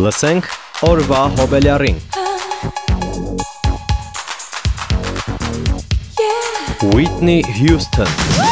Լսենք օրվա հոբելյարին։ Whitney Houston strikes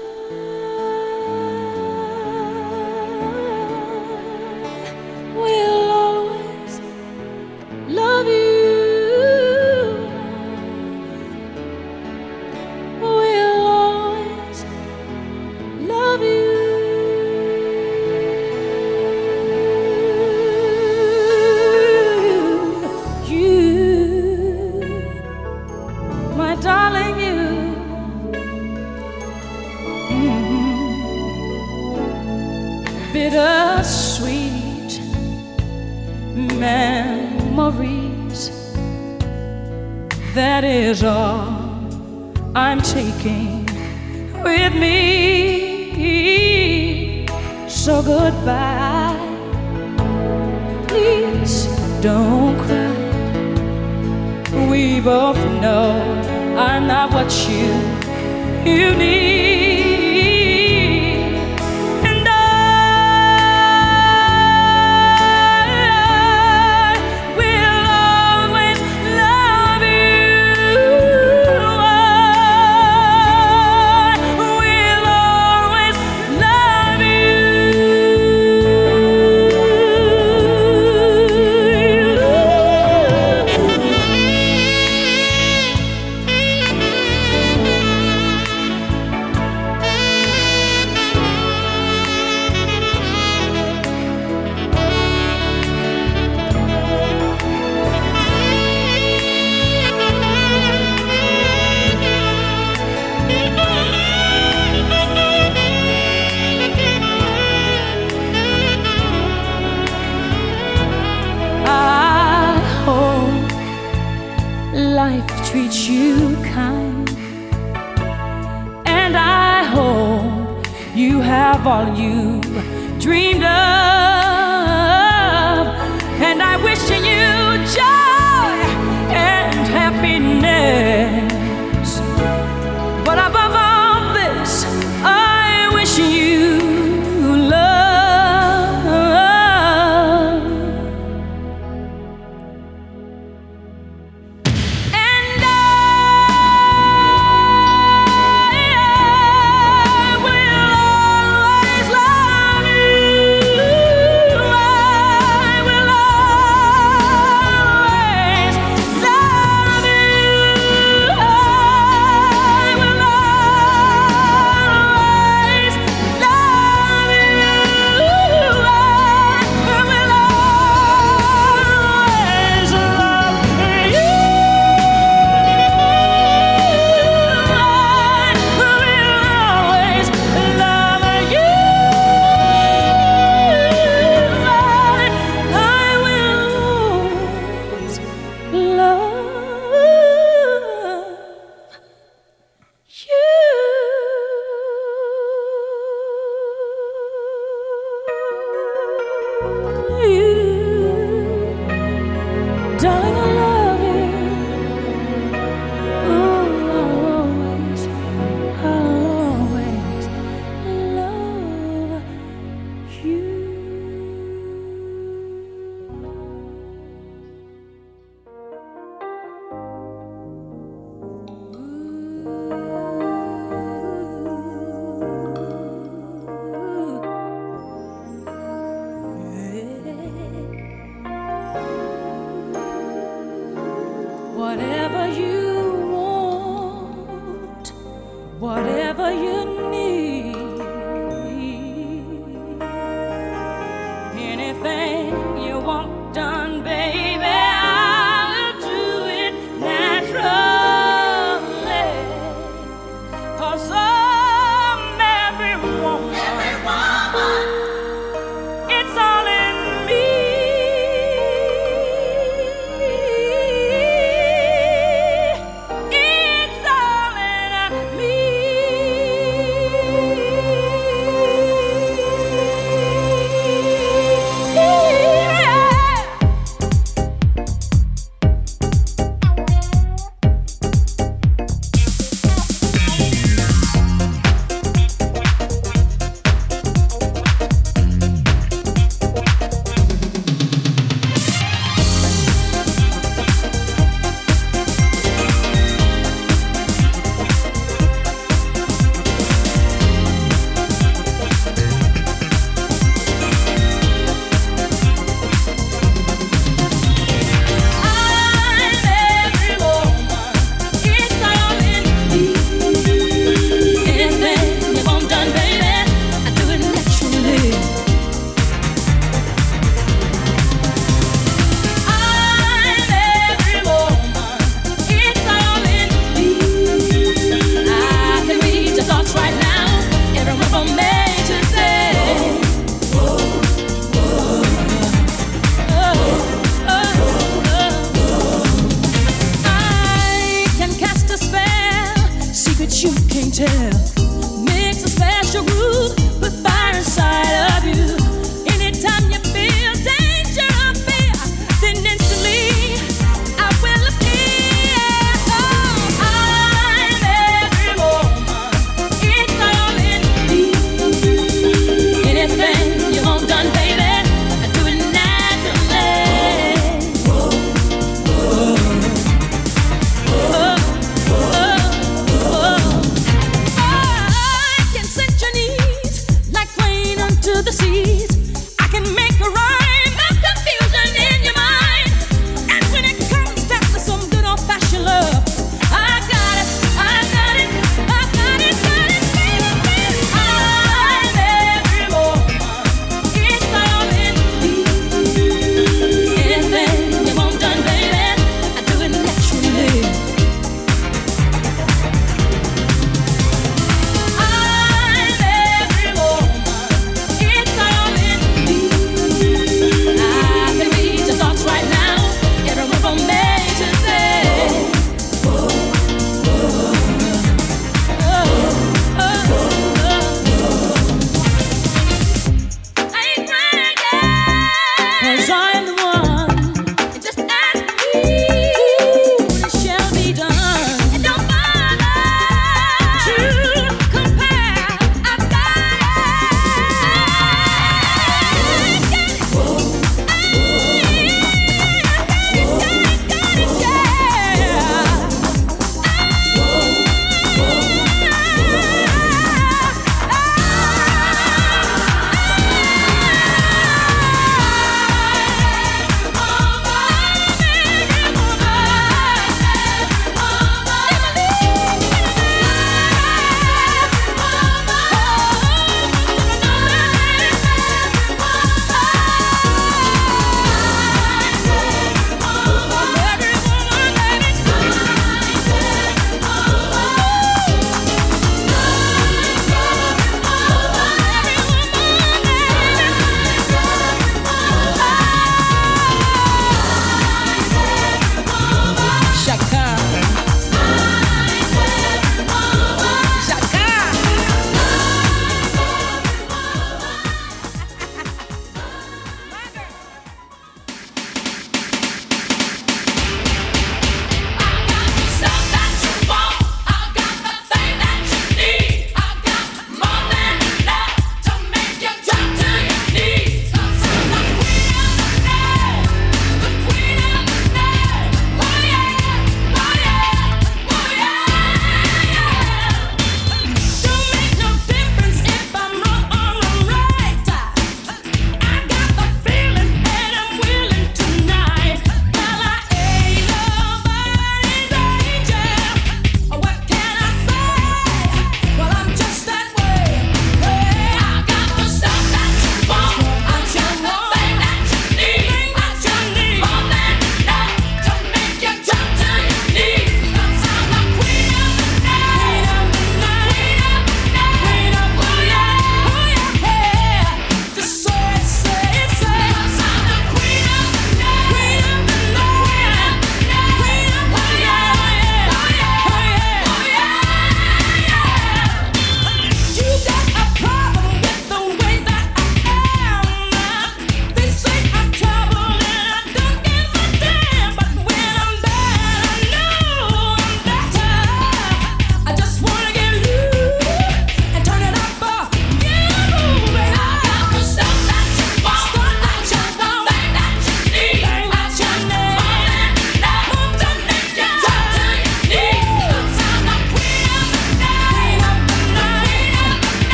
don't cry. We both know I'm not what you you need. all you dreamed of.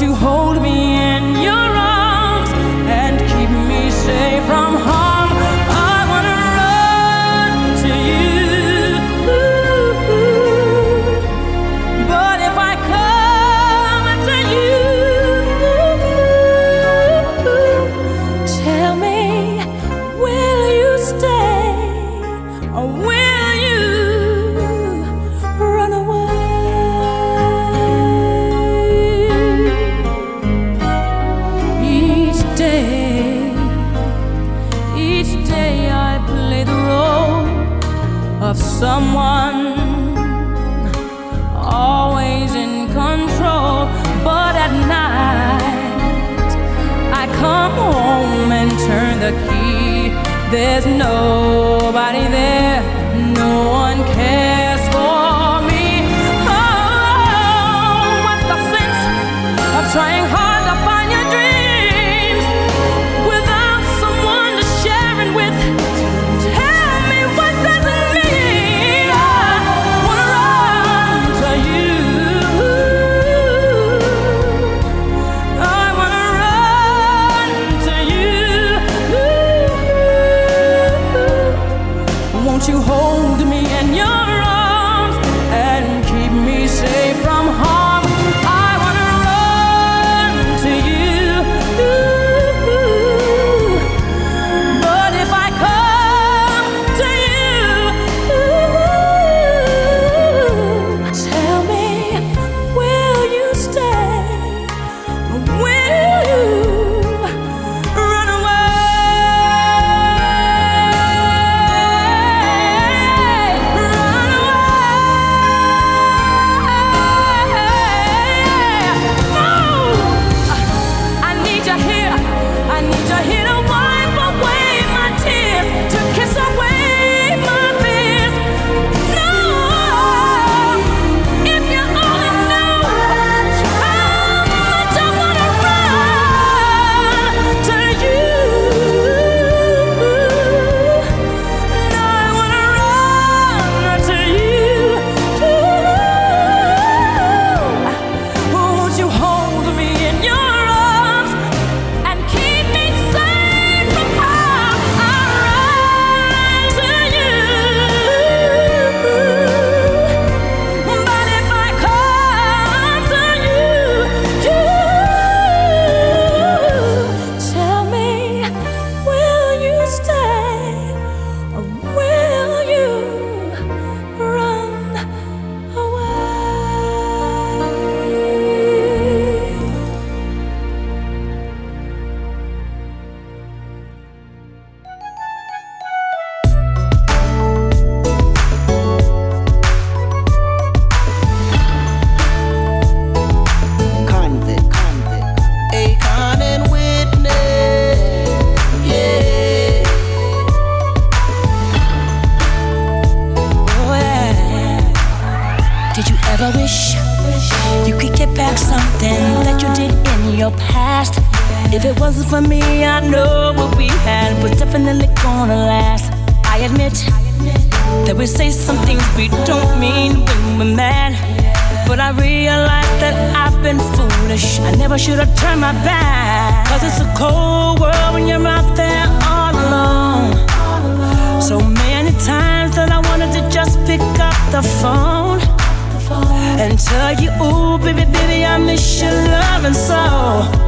you hold know. know what we had was definitely gonna last. I admit that we say some things we don't mean when we're mad. But I realize that I've been foolish. I never should have turned my back. Cause it's a cold world when you're out there all alone. So many times that I wanted to just pick up the phone and tell you, ooh, baby, baby, I miss your loving so.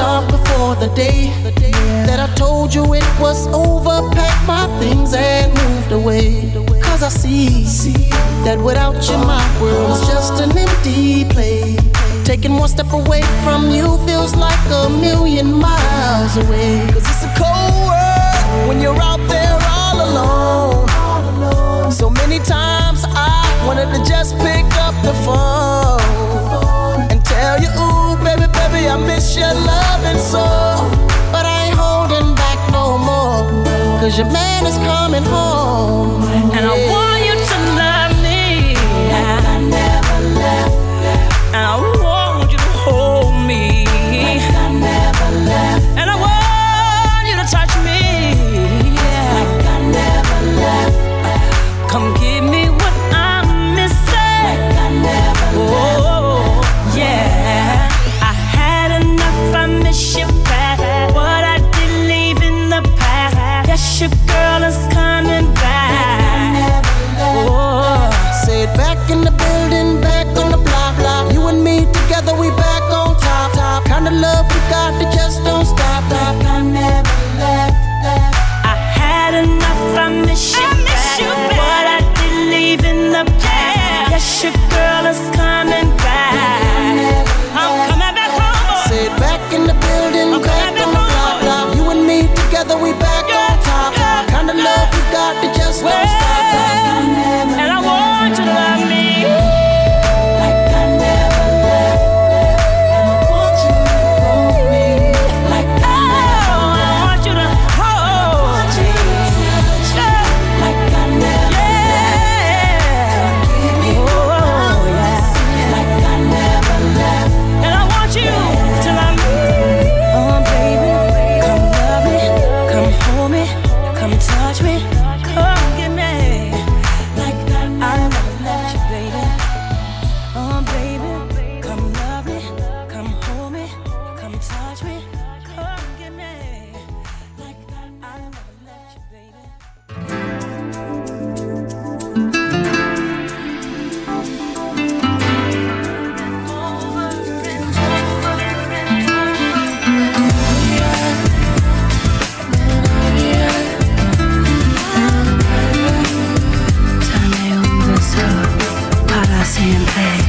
off before the day that I told you it was over. Packed my things and moved away. Cause I see that without you, my world is just an empty place. Taking one step away from you feels like a million miles away. Cause it's a cold world when you're out there all alone. So many times I wanted to just pick up the phone and tell you. Baby, I miss your loving so. But I ain't holding back no more. Cause your man is coming home. And yeah. I want you to love me. And I never left. And I Siempre.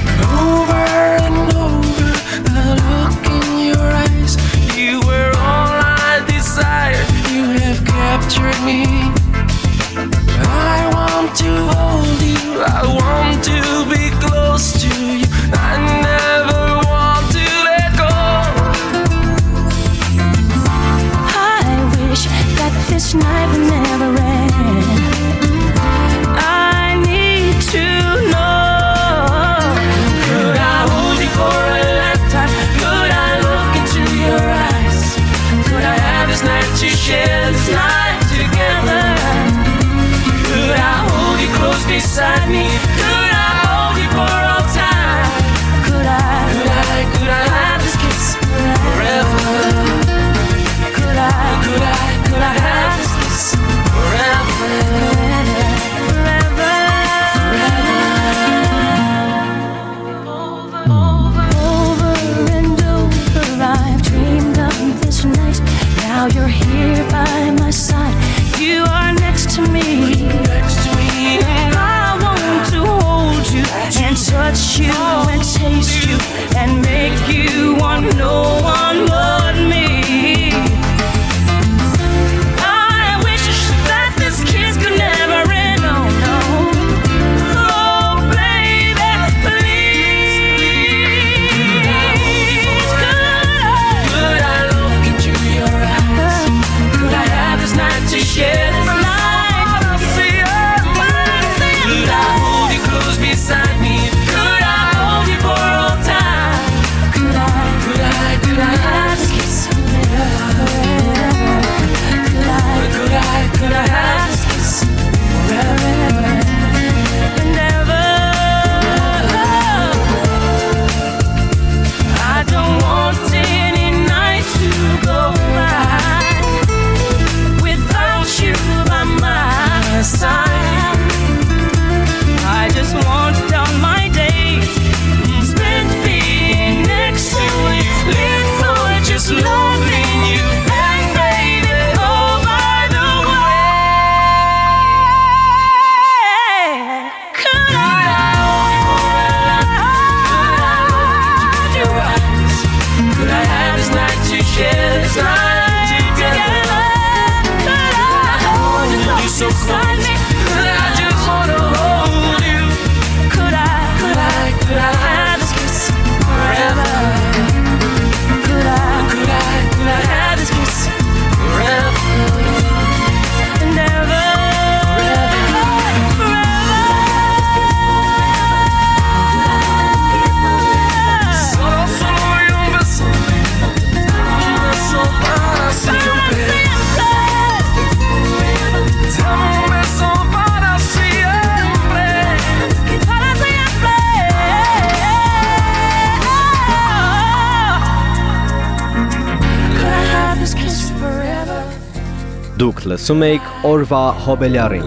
som Sumek Orva Hobeljarin.